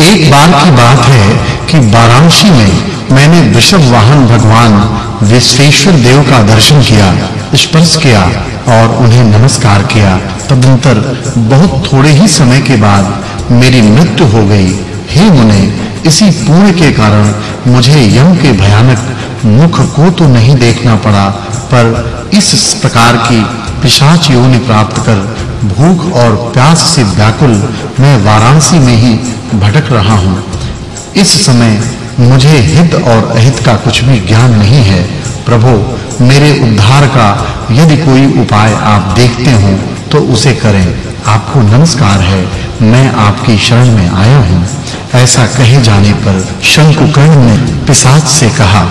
एक बार की बात है कि वाराणसी में मैंने वृषभ वाहन भगवान विश्वेश्वर देव का दर्शन किया, स्पर्श किया और उन्हें नमस्कार किया। तदंतर बहुत थोड़े ही समय के बाद मेरी मृत्यु हो गई। हे मुने, इसी पुण्य के कारण मुझे यम के भयानक मुख को तो नहीं देखना पड़ा, पर इस प्रकार की पिशाच योनि प्राप्त कर भूख और प्यास से व्याकुल मैं वाराणसी में ही भटक रहा हूँ। इस समय मुझे हित और अहित का कुछ भी ज्ञान नहीं है। प्रभु, मेरे उद्धार का यदि कोई उपाय आप देखते हो तो उसे करें। आपको नमस्कार है। मैं आपकी शरण में आया हूँ। ऐसा कहे जाने पर शंकुकर्ण ने पिशाच से कहा,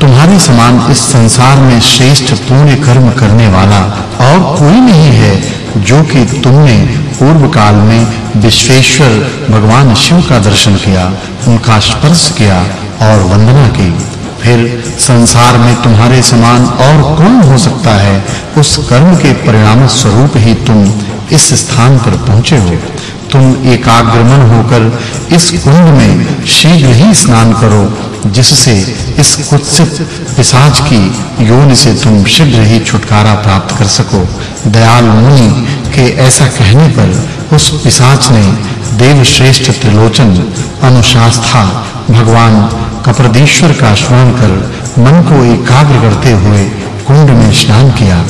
तुम्हारे समान इस संसार में श्रेष्ठ पुण्य कर्म करने वाला और कोई नहीं है। जो कि तुमने पूर्व काल में विश्वेश्वर भगवान शिव का दर्शन किया, उनका स्पर्श किया और वंदना की। फिर संसार में तुम्हारे समान और कौन हो सकता है? उस कर्म के परिणाम स्वरूप ही तुम इस स्थान पर पहुँचे हो। तुम एकाग्रमन होकर इस कुंड में शीघ्र ही स्नान करो, जिससे इस कुत्सित पिशाच की योनि से तुम शीघ्र ही छुटकारा प्राप्त कर सको। दयाल मुनि के ऐसा कहने पर उस पिशाच ने देव श्रेष्ठ त्रिलोचन, अनुशास्था, भगवान कपरदेश्वर का स्मरण कर मन को एकाग्र करते हुए कुंड में स्नान किया।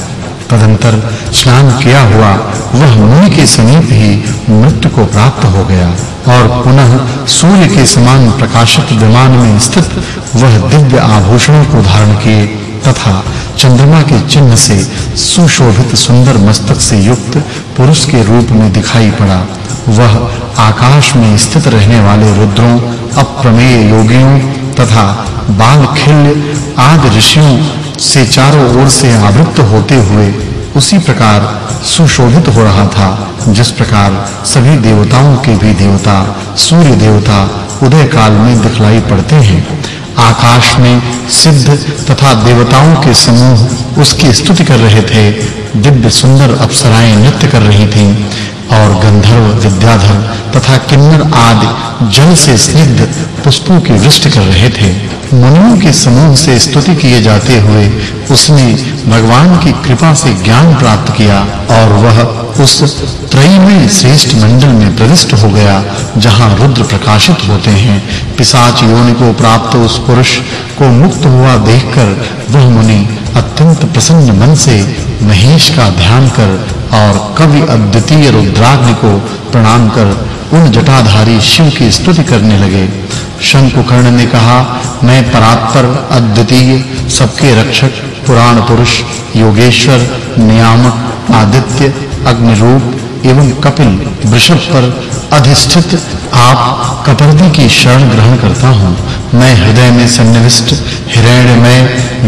तदंतर स्नान किया हुआ वह मुनि के समीप ही मृत्यु को प्राप्त हो गया और पुनः सूर्य के समान प्रकाशित विमान में स्थित वह दिव्य आभूषणों को धारण किए तथा चंद्रमा के चिन्ह से सुशोभित सुंदर मस्तक से युक्त पुरुष के रूप में दिखाई पड़ा। वह आकाश में स्थित रहने वाले रुद्रों, अप्रमेय योगियों तथा बालखिल्य आदि ऋषियों से चारों ओर से आवृत होते हुए उसी प्रकार सुशोभित हो रहा था, जिस प्रकार सभी देवताओं के भी देवता, सूर्य देवता उदय काल में दिखलाई पड़ते हैं। आकाश में सिद्ध तथा देवताओं के समूह उसकी स्तुति कर रहे थे, दिव्य सुंदर अप्सराएँ नृत्य कर रही थीं। और गंधर्व, विद्याधर तथा किन्नर आदि जल से स्निग्ध पुष्पों की वृष्टि कर रहे थे। मुनियों के समूह से स्तुति किए जाते हुए उसने भगवान की कृपा से ज्ञान प्राप्त किया और वह उस त्रयी में श्रेष्ठ मंडल में प्रविष्ट हो गया, जहाँ रुद्र प्रकाशित होते हैं। पिशाच योनि को प्राप्त उस पुरुष को मुक्त हुआ देखकर वह मुनि अत्यंत प्रसन्न मन से महेश का ध्यान कर और कवि अद्वितीय रुद्राग्नि को प्रणाम कर उन जटाधारी शिव की स्तुति करने लगे। शंकुकर्ण ने कहा, मैं परात्पर, अद्वितीय, सबके रक्षक, पुराण पुरुष, योगेश्वर, नियामक, आदित्य, अग्निरूप एवं कपिल वृषभ पर अधिष्ठित आप कपर्दी की शरण ग्रहण करता हूँ। मैं हृदय में सन्निविष्ट, हिरण्यमय,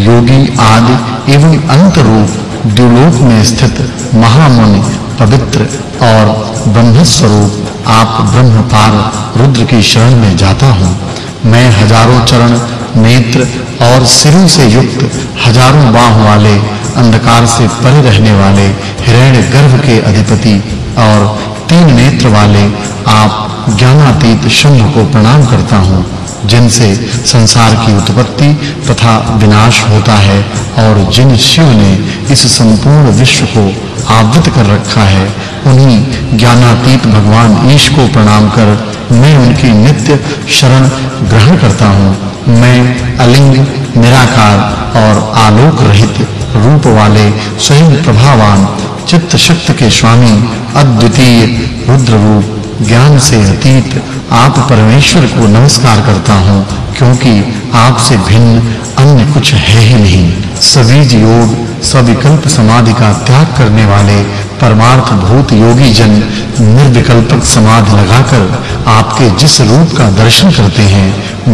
योगी आदि एवं अंत रूप द्युलोक में स्थित महामुनि, पवित्र और ब्रह्म स्वरूप आप ब्रह्मपार रुद्र की शरण में जाता हूँ। मैं हज़ारों चरण, नेत्र और सिरों से युक्त हज़ारों बाह वाले अंधकार से परे रहने वाले हिरण्य गर्भ के अधिपति और तीन नेत्र वाले आप ज्ञानातीत शंभ को प्रणाम करता हूँ, जिनसे संसार की उत्पत्ति तथा विनाश होता है और जिन शिव ने इस संपूर्ण विश्व को आवृत कर रखा है, उन्हीं ज्ञानातीत भगवान ईश को प्रणाम कर मैं उनकी नित्य शरण ग्रहण करता हूँ। मैं अलिंग, निराकार और आलोक रहित रूप वाले स्वयं प्रभावान चित्त शक्ति के स्वामी अद्वितीय रुद्र रूप ज्ञान से अतीत, आप परमेश्वर को नमस्कार करता हूँ, क्योंकि आपसे भिन्न अन्य कुछ है ही नहीं। सभी योग सविकल्प समाधि का त्याग करने वाले परमार्थ भूत योगी जन निर्विकल्पक समाधि लगाकर आपके जिस रूप का दर्शन करते हैं,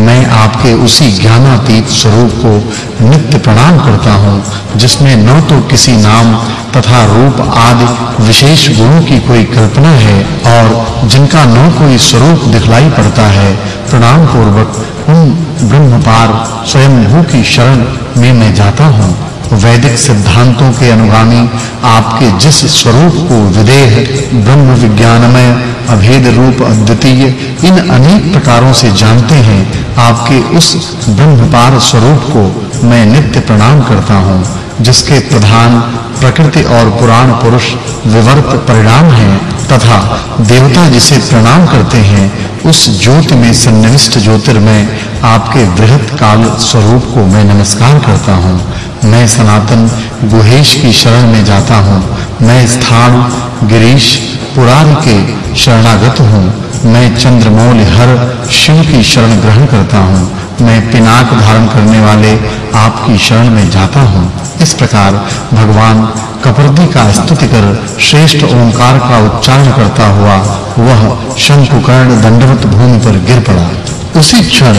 मैं आपके उसी ज्ञानातीत स्वरूप को नित्य प्रणाम करता हूँ, जिसमें न तो किसी नाम तथा रूप आदि विशेष गुणों की कोई कल्पना है और जिनका न कोई स्वरूप दिखलाई पड़ता है प्रणाम पूर्वक उन ब्रह्मपार स्वयं की शरण में मैं जाता हूँ, वैदिक सिद्धांतों के अनुगामी आपके जिस स्वरूप को विदेह ब्रह्म विज्ञानमय अभेद रूप अद्वितीय, इन अनेक प्रकारों से जानते हैं, आपके उस ब्रह्मपार स्वरूप को मैं नित्य प्रणाम करता हूँ, जिसके प्रधान प्रकृति और पुराण पुरुष विवर्त परिणाम हैं, तथा देवता जिसे प्रणाम करते हैं, उस ज्योति में सन्निविष्ट ज्योतिर्मय आपके बृहत काल स्वरूप को मैं नमस्कार करता हूँ। मैं सनातन गुहेश की शरण में जाता हूँ। मैं स्थान, गिरीश, पुराण के शरणागत हूँ। मैं चंद्रमौल, हर शिव की शरण ग्रहण करता हूँ। मैं पिनाक धारण करने वाले आपकी शरण में जाता हूँ। इस प्रकार भगवान कपर्दी का स्तुति कर श्रेष्ठ ओंकार का उच्चारण करता हुआ वह शंकुकर्ण दंडवत भूमि पर गिर पड़ा। उसी क्षण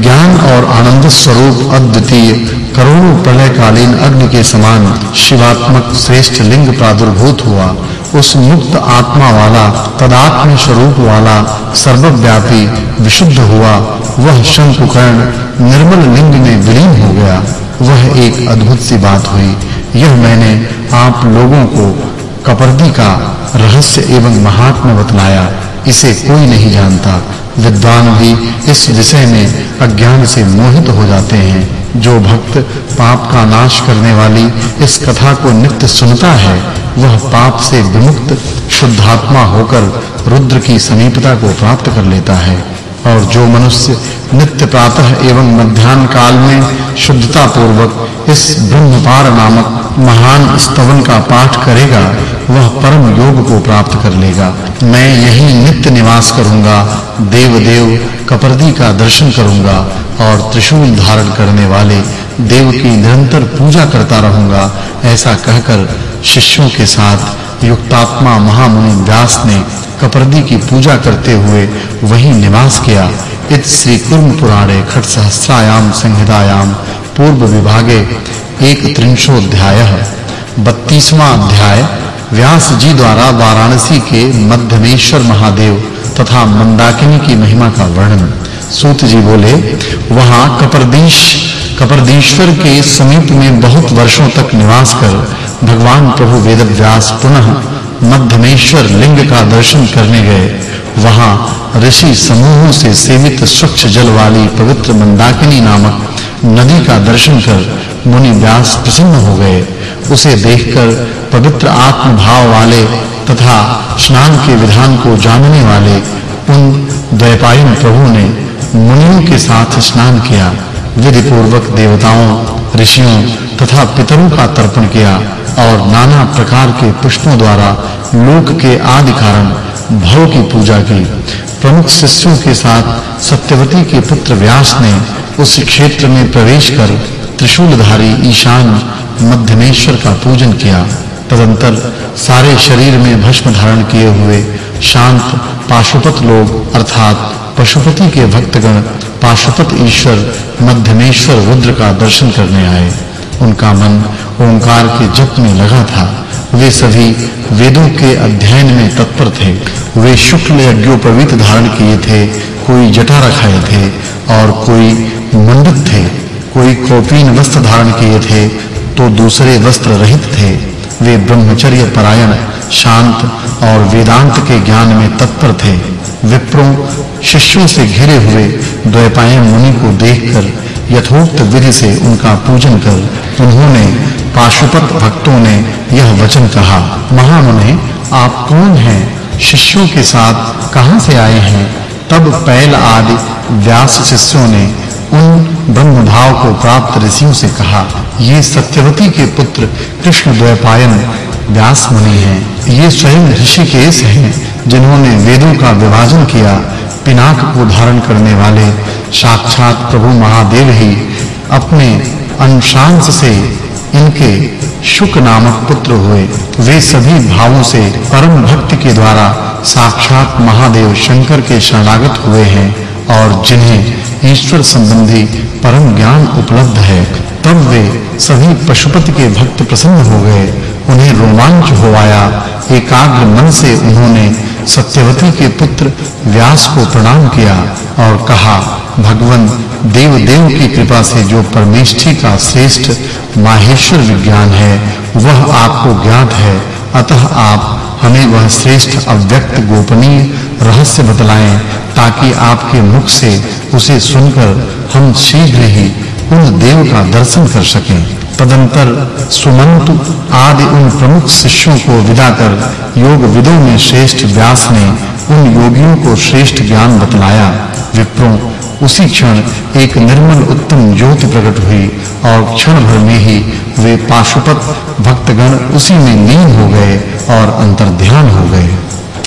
ज्ञान और आनंद स्वरूप अद्वितीय करोड़ों प्रलयकालीन अग्नि के समान शिवात्मक श्रेष्ठ लिंग प्रादुर्भूत हुआ। उस मुक्त आत्मा वाला तदात्म स्वरूप वाला, सर्वव्यापी, विशुद्ध हुआ, वह शंकुकर्ण निर्मल लिंग में विलीन हो गया। वह एक अद्भुत सी बात हुई। यह मैंने आप लोगों को कपर्दी का रहस्य एवं महात्म्य बतलाया। इसे कोई नहीं जानता। विद्वान भी इस विषय में अज्ञान से मोहित हो जाते हैं। जो भक्त पाप का नाश करने वाली इस कथा को नित्य सुनता है, वह पाप से विमुक्त, शुद्धात्मा होकर रुद्र की समीपता को प्राप्त कर लेता है। और जो मनुष्य नित्य प्रातः एवं मध्याह्न काल में शुद्धता पूर्वक इस ब्रह्मपार नामक महान स्तवन का पाठ करेगा, वह परम योग को प्राप्त कर लेगा। मैं यही नित्य निवास करूँगा देव देव कपर्दी का दर्शन करूँगा और त्रिशूल धारण करने वाले देव की निरंतर पूजा करता रहूँगा, ऐसा कहकर शिष्यों के साथ युक्तात्मा महामुनि व्यास ने कपर्दी की पूजा करते हुए वही निवास किया। इत श्री कुर्म पुराणे खट सहस्रायाम संहितायाम पूर्व विभागे एक त्रिंशोध्याय 32वां अध्याय, व्यास जी द्वारा वाराणसी के मध्यमेश्वर महादेव तथा मंदाकिनी की महिमा का वर्णन। सूत जी बोले, वहाँ कपरदीश, कपरदीश्वर के समीप में बहुत वर्षों तक निवास कर भगवान प्रभु वेदव्यास पुनः मध्यमेश्वर लिंग का दर्शन करने गए। वहाँ ऋषि समूहों से सेवित स्वच्छ जल वाली पवित्र मंदाकिनी नामक नदी का दर्शन कर मुनि व्यास प्रसन्न हो गए। उसे देखकर पवित्र आत्म भाव वाले तथा स्नान के विधान को जानने वाले उन द्वैपायन प्रभु ने मुनियों के साथ स्नान किया। विधि पूर्वक देवताओं ऋषियों तथा पितरों का तर्पण किया और नाना प्रकार के पुष्पों द्वारा लोक के आदि कारण भव की पूजा की। प्रमुख शिष्यों के साथ सत्यवती के पुत्र व्यास ने उस क्षेत्र में प्रवेश कर त्रिशूलधारी ईशान मध्यमेश्वर का पूजन किया। तदंतर सारे शरीर में भस्म धारण किए हुए शांत पाशुपत लोग, अर्थात पशुपति के भक्तगण पाशुपत ईश्वर, मध्यमेश्वर रुद्र का दर्शन करने आए। उनका मन ओंकार के जप में लगा था। वे सभी वेदों के अध्ययन में तत्पर थे। वे शुक्ल यज्ञोपवीत धारण किए थे। कोई जटा रखाए थे और कोई मंडित थे। कोई कौपीन वस्त्र धारण किए थे तो दूसरे वस्त्र रहित थे। वे ब्रह्मचर्य परायण शांत और वेदांत के ज्ञान में तत्पर थे। विप्रों, शिष्यों से घिरे हुए द्वैपायन मुनि को देखकर, यथोक्त विधि से उनका पूजन कर, उन्होंने पाशुपत भक्तों ने यह वचन कहा, महामुने, आप कौन हैं? शिष्यों के साथ कहाँ से आए हैं? तब पहल आदि व्यास शिष्यों ने उन ब्रह्म भाव को प्राप्त ऋषियों से कहा, ये सत्यवती के पुत्र कृष्ण द्वैपायन व्यास मुनि हैं। ये स्वयं ऋषिकेश हैं, जिन्होंने वेदों का विभाजन किया। पिनाक को धारण करने वाले साक्षात प्रभु महादेव ही अपने अंशांश से इनके शुक नामक पुत्र हुए। वे सभी भावों से परम भक्ति के द्वारा साक्षात महादेव शंकर के शरणागत हुए हैं और जिन्हें ईश्वर संबंधी परम ज्ञान उपलब्ध है। तब वे सभी पशुपति के भक्त प्रसन्न हो गए। उन्हें रोमांच हो आया एकाग्र मन से उन्होंने सत्यवती के पुत्र व्यास को प्रणाम किया और कहा, भगवान देव देव की कृपा से जो परमेष्ठी का श्रेष्ठ माहेश्वर विज्ञान है, वह आपको ज्ञात है। अतः आप हमें वह श्रेष्ठ अव्यक्त गोपनीय रहस्य बतलाएँ, ताकि आपके मुख से उसे सुनकर हम शीघ्र ही उन देव का दर्शन कर सकें। तदंतर सुमंतु आदि उन प्रमुख शिष्यों को विदा कर योग विदों में श्रेष्ठ व्यास ने उन योगियों को श्रेष्ठ ज्ञान बतलाया। विप्रों, उसी क्षण एक निर्मल उत्तम ज्योति प्रकट हुई और क्षण भर में ही वे पाशुपत भक्तगण उसी में लीन हो गए और अंतर्ध्यान हो गए।